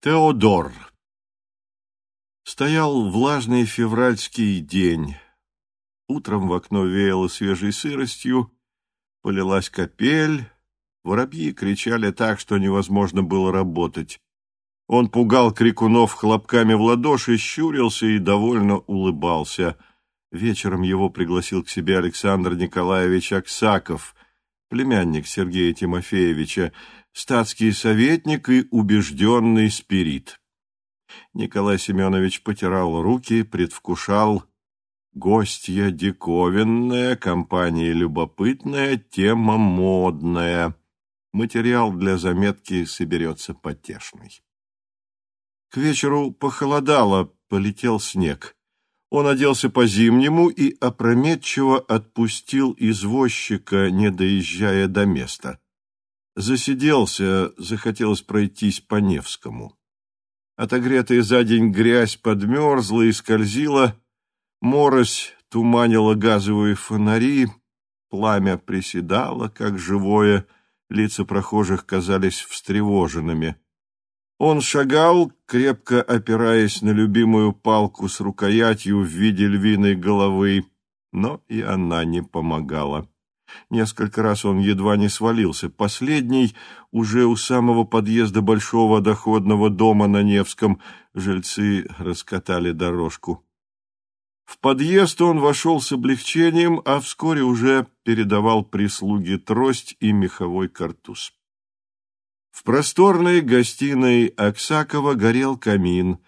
Теодор. Стоял влажный февральский день. Утром в окно веяло свежей сыростью, полилась капель, воробьи кричали так, что невозможно было работать. Он пугал крикунов хлопками в ладоши, щурился и довольно улыбался. Вечером его пригласил к себе Александр Николаевич Аксаков, племянник Сергея Тимофеевича, статский советник и убежденный спирит. Николай Семенович потирал руки, предвкушал гостья диковинная, компания любопытная, тема модная. Материал для заметки соберется потешный. К вечеру похолодало, полетел снег. Он оделся по-зимнему и опрометчиво отпустил извозчика, не доезжая до места. Засиделся, захотелось пройтись по Невскому. Отогретая за день грязь подмерзла и скользила, морось туманила газовые фонари, пламя приседало, как живое, лица прохожих казались встревоженными. Он шагал, крепко опираясь на любимую палку с рукоятью в виде львиной головы, но и она не помогала. Несколько раз он едва не свалился. Последний, уже у самого подъезда большого доходного дома на Невском, жильцы раскатали дорожку. В подъезд он вошел с облегчением, а вскоре уже передавал прислуге трость и меховой картуз. В просторной гостиной Аксакова горел камин.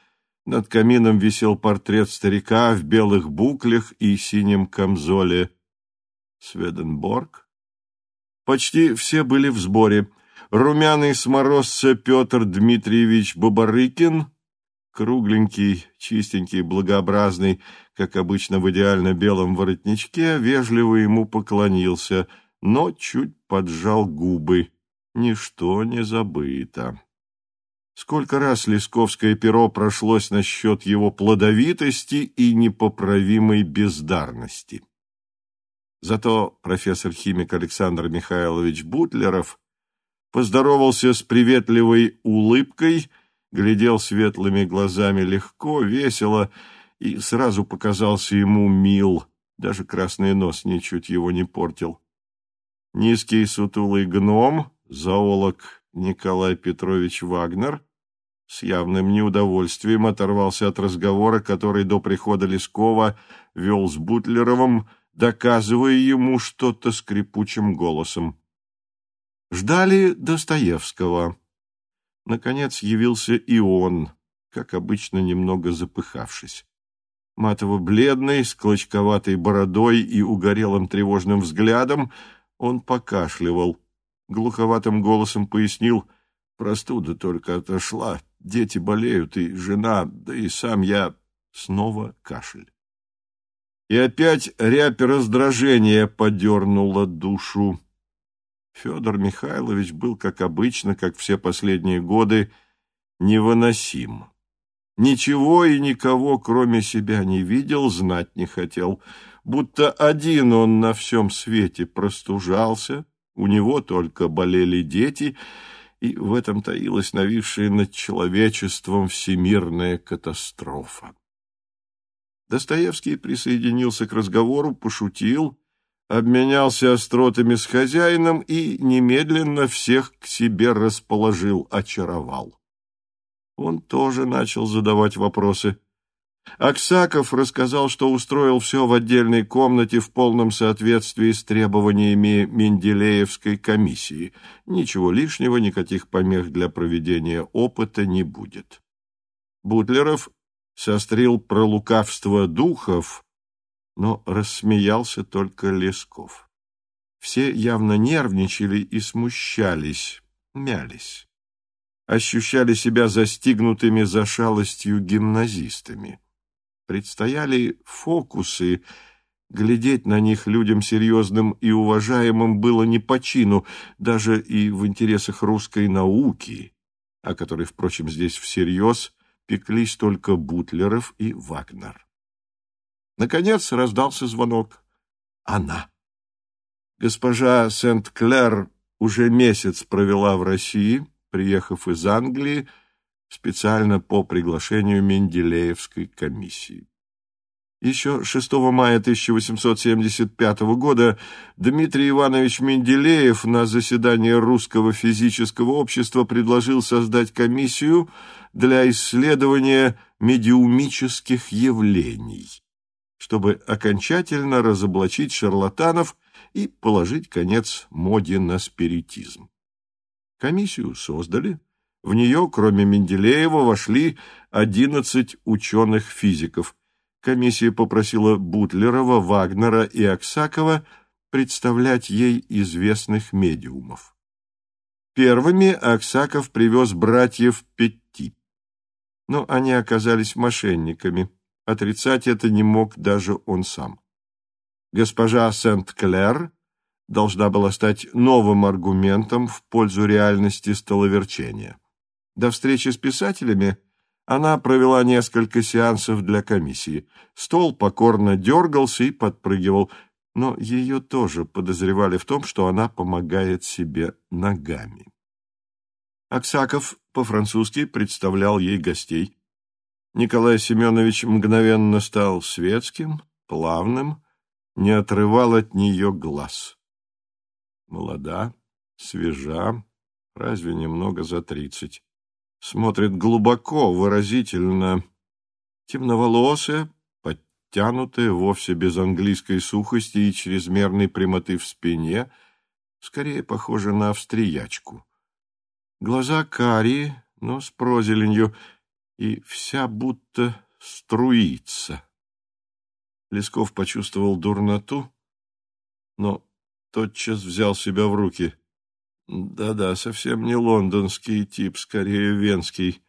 Над камином висел портрет старика в белых буклях и синем камзоле – Сведенборг. Почти все были в сборе. Румяный сморозца Петр Дмитриевич Бабарыкин, кругленький, чистенький, благообразный, как обычно в идеально белом воротничке, вежливо ему поклонился, но чуть поджал губы. Ничто не забыто. Сколько раз Лесковское перо прошлось насчет его плодовитости и непоправимой бездарности. Зато профессор-химик Александр Михайлович Бутлеров поздоровался с приветливой улыбкой, глядел светлыми глазами легко, весело и сразу показался ему мил, даже красный нос ничуть его не портил. Низкий сутулый гном, зоолог Николай Петрович Вагнер, с явным неудовольствием оторвался от разговора, который до прихода Лескова вел с Бутлеровым, доказывая ему что-то скрипучим голосом. Ждали Достоевского. Наконец явился и он, как обычно, немного запыхавшись. Матово-бледный, с клочковатой бородой и угорелым тревожным взглядом, он покашливал. Глуховатым голосом пояснил, простуда только отошла, дети болеют, и жена, да и сам я... Снова кашель. И опять рябь раздражения подернула душу. Федор Михайлович был, как обычно, как все последние годы, невыносим. Ничего и никого, кроме себя, не видел, знать не хотел. Будто один он на всем свете простужался, у него только болели дети, и в этом таилась нависшая над человечеством всемирная катастрофа. Достоевский присоединился к разговору, пошутил, обменялся остротами с хозяином и немедленно всех к себе расположил, очаровал. Он тоже начал задавать вопросы. Аксаков рассказал, что устроил все в отдельной комнате в полном соответствии с требованиями Менделеевской комиссии. Ничего лишнего, никаких помех для проведения опыта не будет. Бутлеров сострил про лукавство духов, но рассмеялся только Лесков. Все явно нервничали и смущались, мялись. Ощущали себя застигнутыми за шалостью гимназистами. Предстояли фокусы, глядеть на них людям серьезным и уважаемым было не по чину, даже и в интересах русской науки, о которой, впрочем, здесь всерьез пеклись только Бутлеров и Вагнер. Наконец раздался звонок. Она. Госпожа Сент-Клер уже месяц провела в России, приехав из Англии, специально по приглашению Менделеевской комиссии. Еще 6 мая 1875 года Дмитрий Иванович Менделеев на заседании Русского физического общества предложил создать комиссию для исследования медиумических явлений, чтобы окончательно разоблачить шарлатанов и положить конец моде на спиритизм. Комиссию создали. В нее, кроме Менделеева, вошли 11 ученых-физиков – комиссия попросила Бутлерова, Вагнера и Аксакова представлять ей известных медиумов. Первыми Аксаков привез братьев Петти. Но они оказались мошенниками. Отрицать это не мог даже он сам. Госпожа Сент-Клер должна была стать новым аргументом в пользу реальности столоверчения. До встречи с писателями – она провела несколько сеансов для комиссии. Стол покорно дергался и подпрыгивал, но ее тоже подозревали в том, что она помогает себе ногами. Аксаков по-французски представлял ей гостей. Николай Семенович мгновенно стал светским, плавным, не отрывал от нее глаз. Молода, свежа, разве немного за тридцать смотрит глубоко, выразительно. Темноволосая, подтянутая, вовсе без английской сухости и чрезмерной прямоты в спине, скорее похожа на австриячку. Глаза карие, но с прозеленью, и вся будто струится. Лесков почувствовал дурноту, но тотчас взял себя в руки. Да-да, совсем не лондонский тип, скорее венский.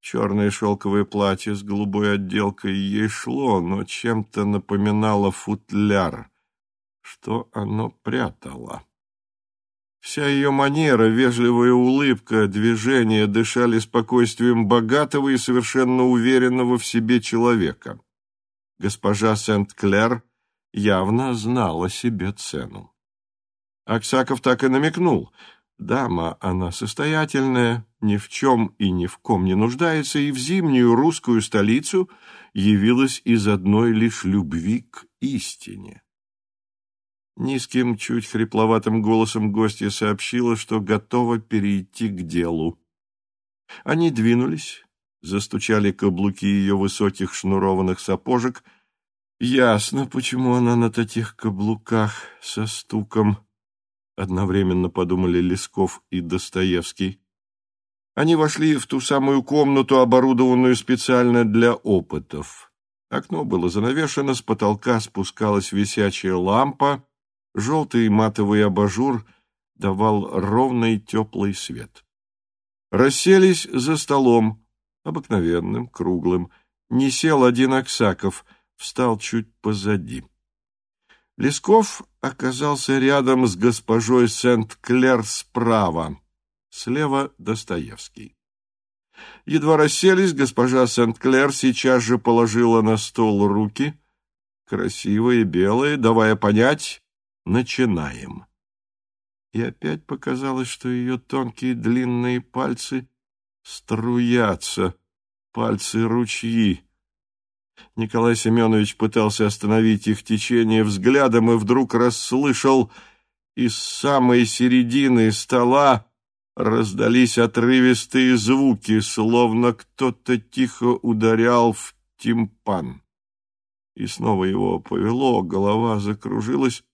Черное шелковое платье с голубой отделкой ей шло, но чем-то напоминало футляр. Что оно прятало? Вся ее манера, вежливая улыбка, движения дышали спокойствием богатого и совершенно уверенного в себе человека. Госпожа Сент-Клер явно знала себе цену. Аксаков так и намекнул. Дама, она состоятельная, ни в чем и ни в ком не нуждается, и в зимнюю русскую столицу явилась из одной лишь любви к истине. Низким, чуть хрипловатым голосом гостья сообщила, что готова перейти к делу. Они двинулись, застучали каблуки ее высоких шнурованных сапожек. Ясно, почему она на таких каблуках со стуком одновременно подумали Лесков и Достоевский. Они вошли в ту самую комнату, оборудованную специально для опытов. Окно было занавешено, с потолка спускалась висячая лампа, желтый матовый абажур давал ровный теплый свет. Расселись за столом, обыкновенным, круглым. Не сел один Аксаков, встал чуть позади. Лесков оказался рядом с госпожой Сент-Клер справа, слева Достоевский. Едва расселись, госпожа Сент-Клер сейчас же положила на стол руки, красивые, белые, давая понять «начинаем». И опять показалось, что ее тонкие длинные пальцы струятся, пальцы ручьи. Николай Семенович пытался остановить их течение взглядом и вдруг расслышал из самой середины стола раздались отрывистые звуки, словно кто-то тихо ударял в тимпан. И снова его повело, голова закружилась.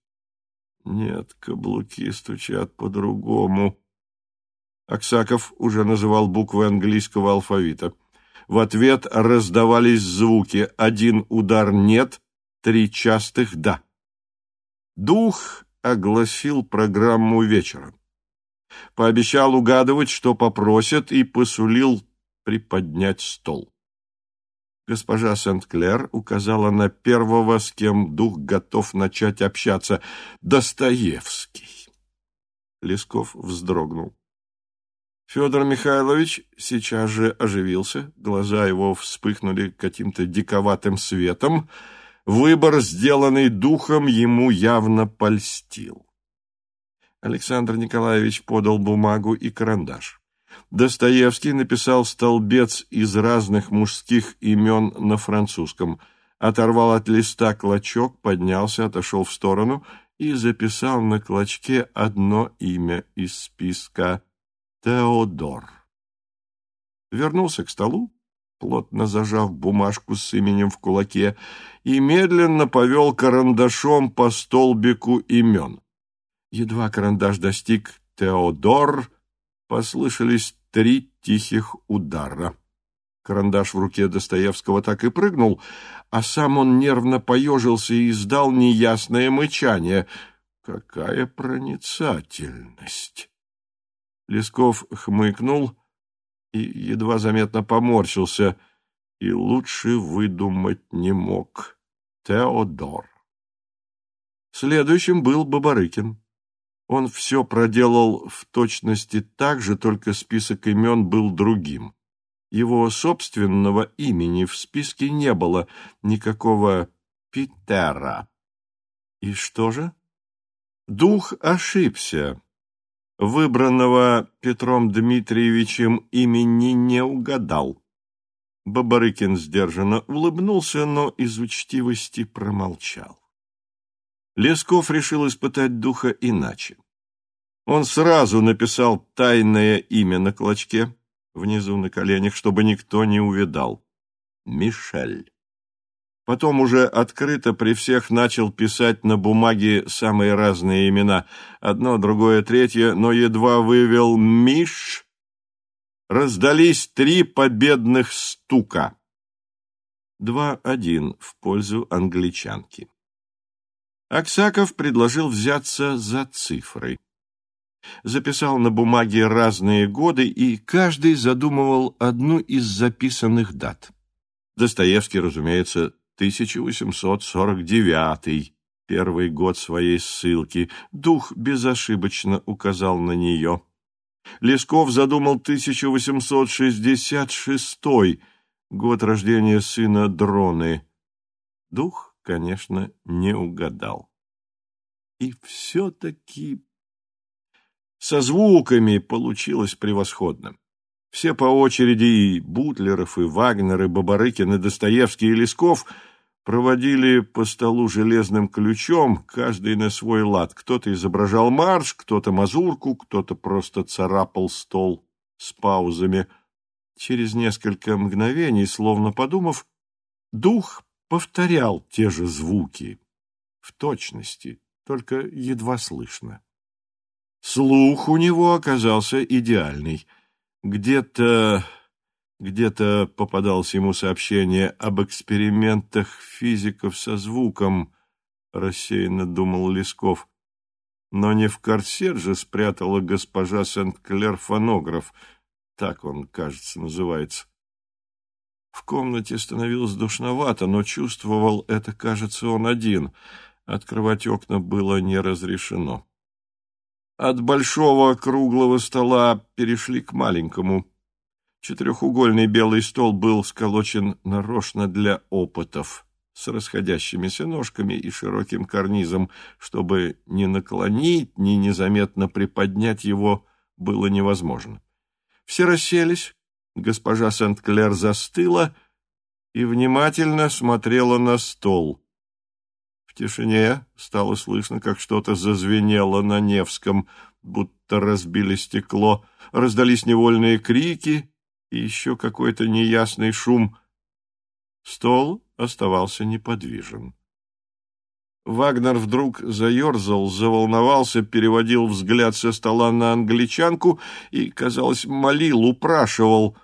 Нет, каблуки стучат по-другому. Аксаков уже называл буквы английского алфавита — в ответ раздавались звуки. Один удар «нет», три частых «да». Дух огласил программу вечера. Пообещал угадывать, что попросят, и посулил приподнять стол. Госпожа Сент-Клер указала на первого, с кем дух готов начать общаться. Достоевский. Лесков вздрогнул. Федор Михайлович сейчас же оживился, глаза его вспыхнули каким-то диковатым светом. Выбор, сделанный духом, ему явно польстил. Александр Николаевич подал бумагу и карандаш. Достоевский написал столбец из разных мужских имен на французском, оторвал от листа клочок, поднялся, отошел в сторону и записал на клочке одно имя из списка — Теодор. Вернулся к столу, плотно зажав бумажку с именем в кулаке, и медленно повел карандашом по столбику имен. Едва карандаш достиг «Теодор», послышались три тихих удара. Карандаш в руке Достоевского так и прыгнул, а сам он нервно поежился и издал неясное мычание. Какая проницательность! Лесков хмыкнул и едва заметно поморщился, и лучше выдумать не мог. Теодор. Следующим был Бабарыкин. Он все проделал в точности так же, только список имен был другим. Его собственного имени в списке не было, никакого Питера. И что же? Дух ошибся. Выбранного Петром Дмитриевичем имени не угадал. Бабарыкин сдержанно улыбнулся, но из учтивости промолчал. Лесков решил испытать духа иначе. Он сразу написал тайное имя на клочке, внизу на коленях, чтобы никто не увидал. Мишель. Потом уже открыто при всех начал писать на бумаге самые разные имена. Одно, другое, третье, но едва вывел «Миш», раздались три победных стука. Два-один в пользу англичанки. Аксаков предложил взяться за цифры. Записал на бумаге разные годы, и каждый задумывал одну из записанных дат. Достоевский, разумеется, 1849 первый год своей ссылки. Дух безошибочно указал на нее. Лесков задумал 1866 год рождения сына Дроны. Дух конечно, не угадал. И все-таки со звуками получилось превосходно. Все по очереди, и Бутлеров, и Вагнер, и Бабарыкин, и Достоевский, и Лесков проводили по столу железным ключом, каждый на свой лад. Кто-то изображал марш, кто-то мазурку, кто-то просто царапал стол с паузами. Через несколько мгновений, словно подумав, дух повторял те же звуки, в точности, только едва слышно. Слух у него оказался идеальный. Где-то где-то попадалось ему сообщение об экспериментах физиков со звуком, рассеянно думал Лесков. Но не в корсет же спрятала госпожа Сент-Клер фонограф, так он, кажется, называется. В комнате становилось душновато, но чувствовал это, кажется, он один. Открывать окна было не разрешено. От большого круглого стола перешли к маленькому. Четырехугольный белый стол был сколочен нарочно для опытов, с расходящимися ножками и широким карнизом, чтобы ни наклонить, ни незаметно приподнять его было невозможно. Все расселись, Госпожа Сент-Клер застыла и внимательно смотрела на стол. В тишине стало слышно, как что-то зазвенело на Невском, будто разбили стекло, раздались невольные крики и еще какой-то неясный шум. Стол оставался неподвижен. Вагнер вдруг заерзал, заволновался, переводил взгляд со стола на англичанку и, казалось, молил, упрашивал.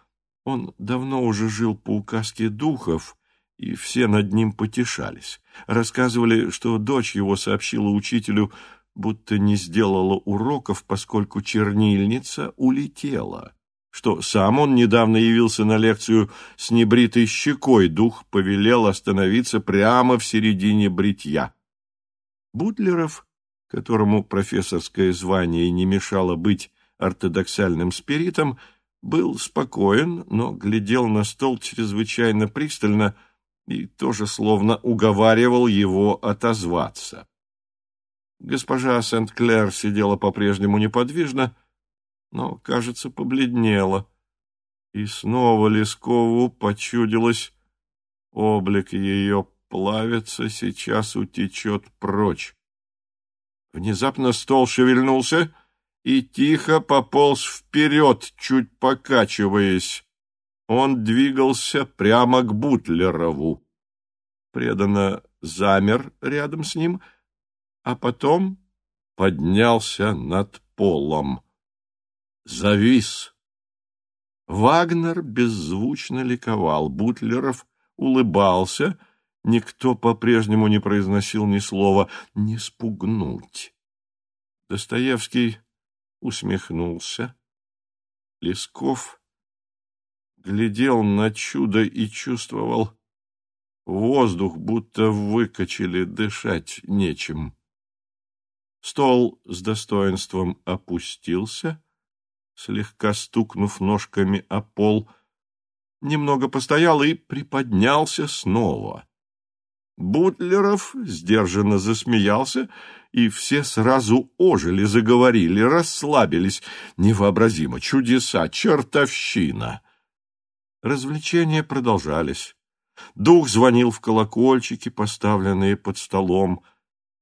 Он давно уже жил по указке духов, и все над ним потешались. Рассказывали, что дочь его сообщила учителю, будто не сделала уроков, поскольку чернильница улетела, что сам он недавно явился на лекцию с небритой щекой, дух повелел остановиться прямо в середине бритья. Бутлеров, которому профессорское звание не мешало быть ортодоксальным спиритом, был спокоен, но глядел на стол чрезвычайно пристально и тоже словно уговаривал его отозваться. Госпожа Сент-Клер сидела по-прежнему неподвижно, но, кажется, побледнела. И снова Лескову почудилось, облик ее плавится, сейчас утечет прочь. Внезапно стол шевельнулся и тихо пополз вперед, чуть покачиваясь. Он двигался прямо к Бутлерову. Преданно замер рядом с ним, а потом поднялся над полом. Завис. Вагнер беззвучно ликовал, Бутлеров улыбался, никто по-прежнему не произносил ни слова «не спугнуть». Достоевский усмехнулся. Лесков глядел на чудо и чувствовал воздух, будто выкачали, дышать нечем. Стол с достоинством опустился, слегка стукнув ножками о пол, немного постоял и приподнялся снова. Бутлеров сдержанно засмеялся, и все сразу ожили, заговорили, расслабились. Невообразимо, чудеса, чертовщина. Развлечения продолжались. Дух звонил в колокольчики, поставленные под столом.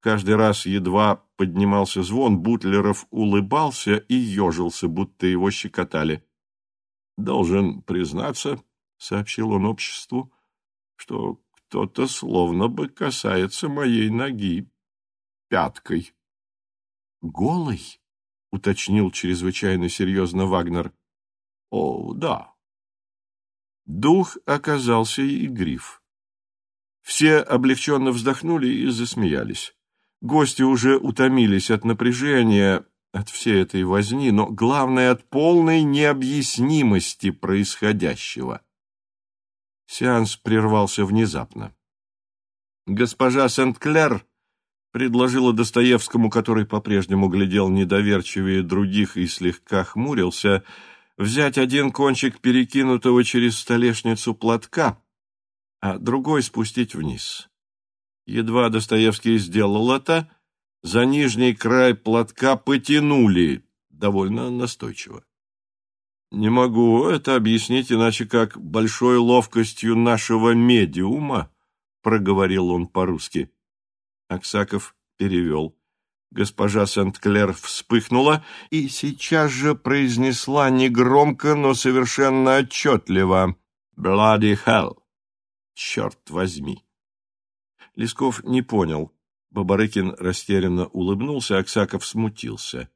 Каждый раз едва поднимался звон, Бутлеров улыбался и ежился, будто его щекотали. «Должен признаться», — сообщил он обществу, — «что кто-то словно бы касается моей ноги пяткой». «Голый?» — уточнил чрезвычайно серьезно Вагнер. «О, да». Дух оказался игрив. Все облегченно вздохнули и засмеялись. Гости уже утомились от напряжения, от всей этой возни, но главное — от полной необъяснимости происходящего. Сеанс прервался внезапно. Госпожа Сент-Клер предложила Достоевскому, который по-прежнему глядел недоверчивее других и слегка хмурился, взять один кончик перекинутого через столешницу платка, а другой спустить вниз. Едва Достоевский сделал это, за нижний край платка потянули довольно настойчиво. Не могу это объяснить иначе, как большой ловкостью нашего медиума, проговорил он по-русски. Аксаков перевел. Госпожа Сент-Клер вспыхнула и сейчас же произнесла негромко, но совершенно отчетливо «Bloody hell!» «Черт возьми!» Лесков не понял. Бабарыкин растерянно улыбнулся, Аксаков смутился.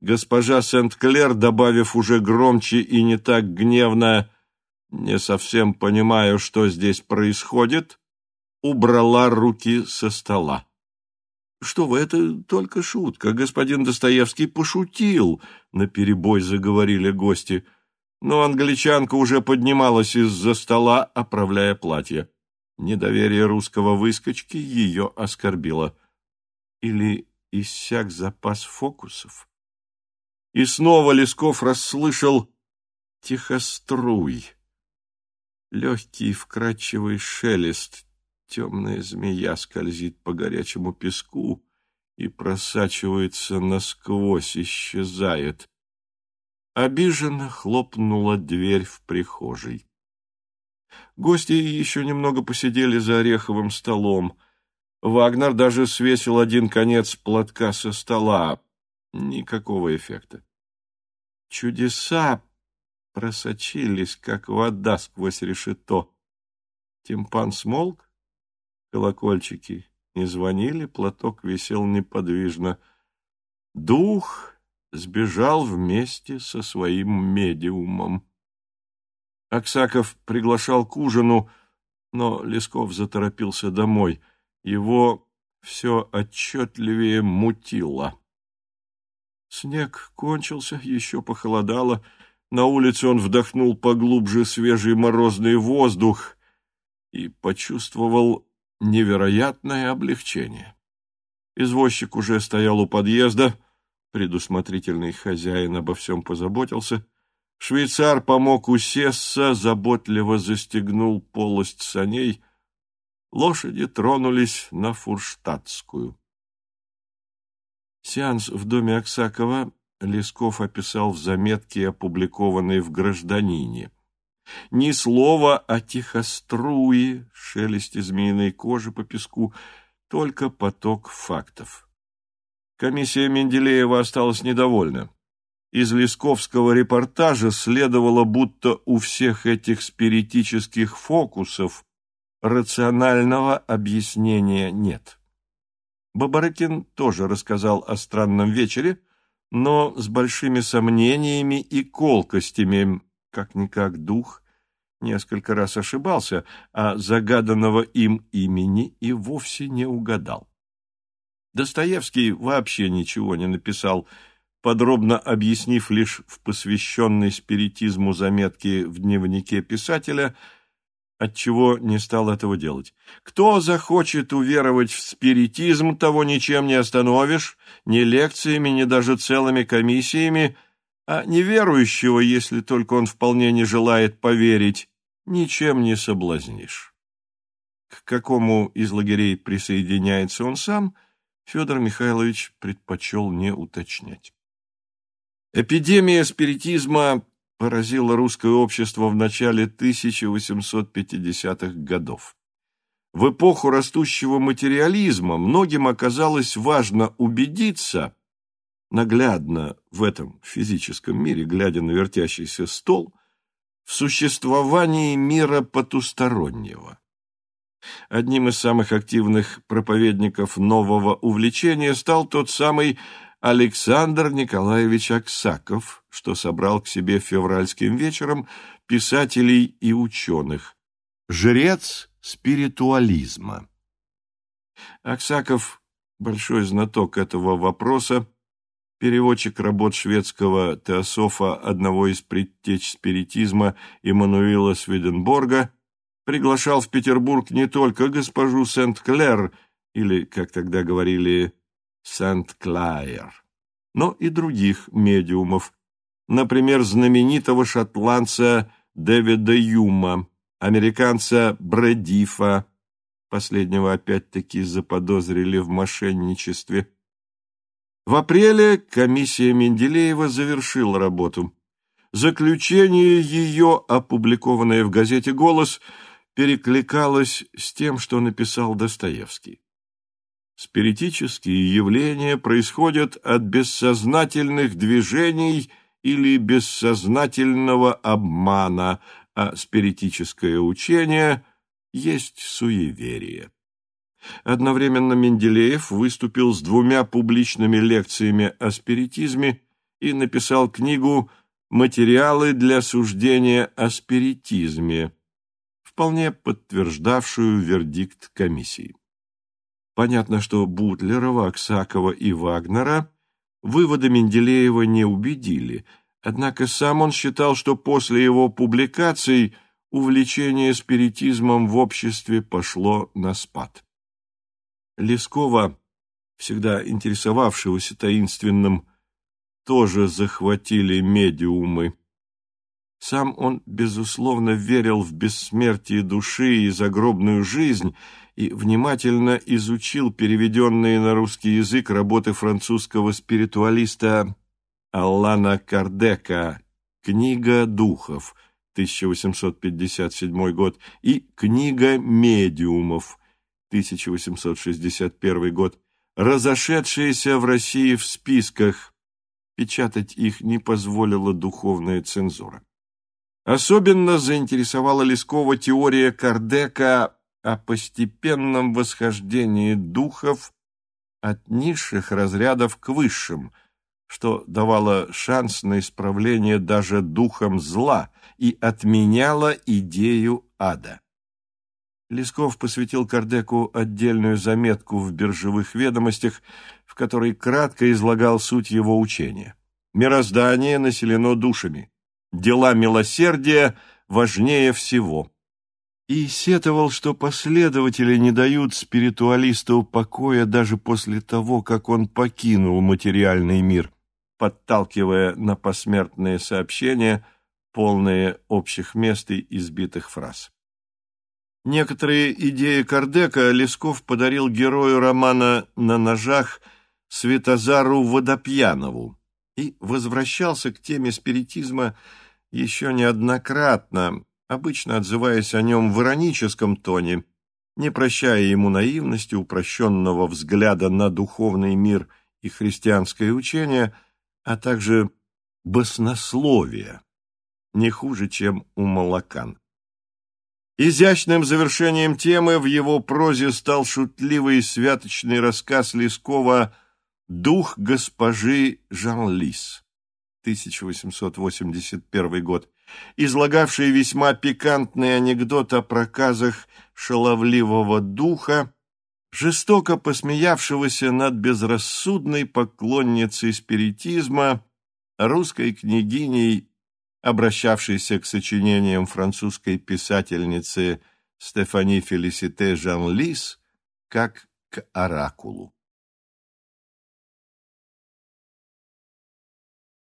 Госпожа Сент-Клер, добавив уже громче и не так гневно, «Не совсем понимаю, что здесь происходит», убрала руки со стола. «Что вы, это только шутка. Господин Достоевский пошутил», — наперебой заговорили гости. Но англичанка уже поднималась из-за стола, оправляя платье. Недоверие русского выскочки ее оскорбило. Или иссяк запас фокусов? И снова Лесков расслышал тихоструй. Легкий вкрадчивый шелест, темная змея скользит по горячему песку и просачивается насквозь, исчезает. Обиженно хлопнула дверь в прихожей. Гости еще немного посидели за ореховым столом. Вагнер даже свесил один конец платка со стола. Никакого эффекта. Чудеса просочились, как вода сквозь решето. Тимпан смолк, колокольчики не звонили, платок висел неподвижно. Дух сбежал вместе со своим медиумом. Аксаков приглашал к ужину, но Лесков заторопился домой. Его все отчетливее мутило. Снег кончился, еще похолодало. На улице он вдохнул поглубже свежий морозный воздух и почувствовал невероятное облегчение. Извозчик уже стоял у подъезда, предусмотрительный хозяин обо всем позаботился — Швейцар помог усесться, заботливо застегнул полость саней. Лошади тронулись на Фурштадтскую. Сеанс в доме Аксакова Лесков описал в заметке, опубликованной в «Гражданине». Ни слова о тихоструе, шелесте змеиной кожи по песку, только поток фактов. Комиссия Менделеева осталась недовольна. Из Лесковского репортажа следовало, будто у всех этих спиритических фокусов рационального объяснения нет. Бабарыкин тоже рассказал о странном вечере, но с большими сомнениями и колкостями, как-никак дух несколько раз ошибался, а загаданного им имени и вовсе не угадал. Достоевский вообще ничего не написал, подробно объяснив лишь в посвященной спиритизму заметке в дневнике писателя, отчего не стал этого делать. Кто захочет уверовать в спиритизм, того ничем не остановишь, ни лекциями, ни даже целыми комиссиями, а неверующего, если только он вполне не желает поверить, ничем не соблазнишь. К какому из лагерей присоединяется он сам, Федор Михайлович предпочел не уточнять. Эпидемия спиритизма поразила русское общество в начале 1850-х годов. В эпоху растущего материализма многим оказалось важно убедиться, наглядно в этом физическом мире, глядя на вертящийся стол, в существовании мира потустороннего. Одним из самых активных проповедников нового увлечения стал тот самый Александр Николаевич Аксаков, что собрал к себе февральским вечером писателей и ученых. Жрец спиритуализма. Аксаков, большой знаток этого вопроса, переводчик работ шведского теософа, одного из предтеч спиритизма Иммануила Свиденборга, приглашал в Петербург не только госпожу Сент-Клер, или, как тогда говорили, Сент-Клайер, но и других медиумов, например, знаменитого шотландца Дэвида Юма, американца Брэдифа, последнего опять-таки заподозрили в мошенничестве. В апреле комиссия Менделеева завершила работу. Заключение ее, опубликованное в газете «Голос», перекликалось с тем, что написал Достоевский. Спиритические явления происходят от бессознательных движений или бессознательного обмана, а спиритическое учение есть суеверие. Одновременно Менделеев выступил с двумя публичными лекциями о спиритизме и написал книгу «Материалы для суждения о спиритизме», вполне подтверждавшую вердикт комиссии. Понятно, что Бутлерова, Аксакова и Вагнера выводы Менделеева не убедили, однако сам он считал, что после его публикаций увлечение спиритизмом в обществе пошло на спад. Лескова, всегда интересовавшегося таинственным, тоже захватили медиумы. Сам он, безусловно, верил в бессмертие души и загробную жизнь и внимательно изучил переведенные на русский язык работы французского спиритуалиста Аллана Кардека «Книга духов» 1857 год и «Книга медиумов» 1861 год, разошедшиеся в России в списках, печатать их не позволила духовная цензура. Особенно заинтересовала Лескова теория Кардека о постепенном восхождении духов от низших разрядов к высшим, что давало шанс на исправление даже духом зла и отменяло идею ада. Лесков посвятил Кардеку отдельную заметку в биржевых ведомостях, в которой кратко излагал суть его учения. Мироздание населено душами дела милосердия важнее всего. И сетовал, что последователи не дают спиритуалисту покоя даже после того, как он покинул материальный мир, подталкивая на посмертные сообщения, полные общих мест и избитых фраз. Некоторые идеи Кардека Лесков подарил герою романа «На ножах» Светозару Водопьянову, и возвращался к теме спиритизма еще неоднократно, обычно отзываясь о нем в ироническом тоне, не прощая ему наивности, упрощенного взгляда на духовный мир и христианское учение, а также баснословия, не хуже, чем у Малакан. Изящным завершением темы в его прозе стал шутливый святочный рассказ Лескова «Дух госпожи Жан-Лис», 1881 год, излагавший весьма пикантный анекдот о проказах шаловливого духа, жестоко посмеявшегося над безрассудной поклонницей спиритизма, русской княгиней обращавшийся к сочинениям французской писательницы Стефани Фелисите Жан-Лис как к оракулу.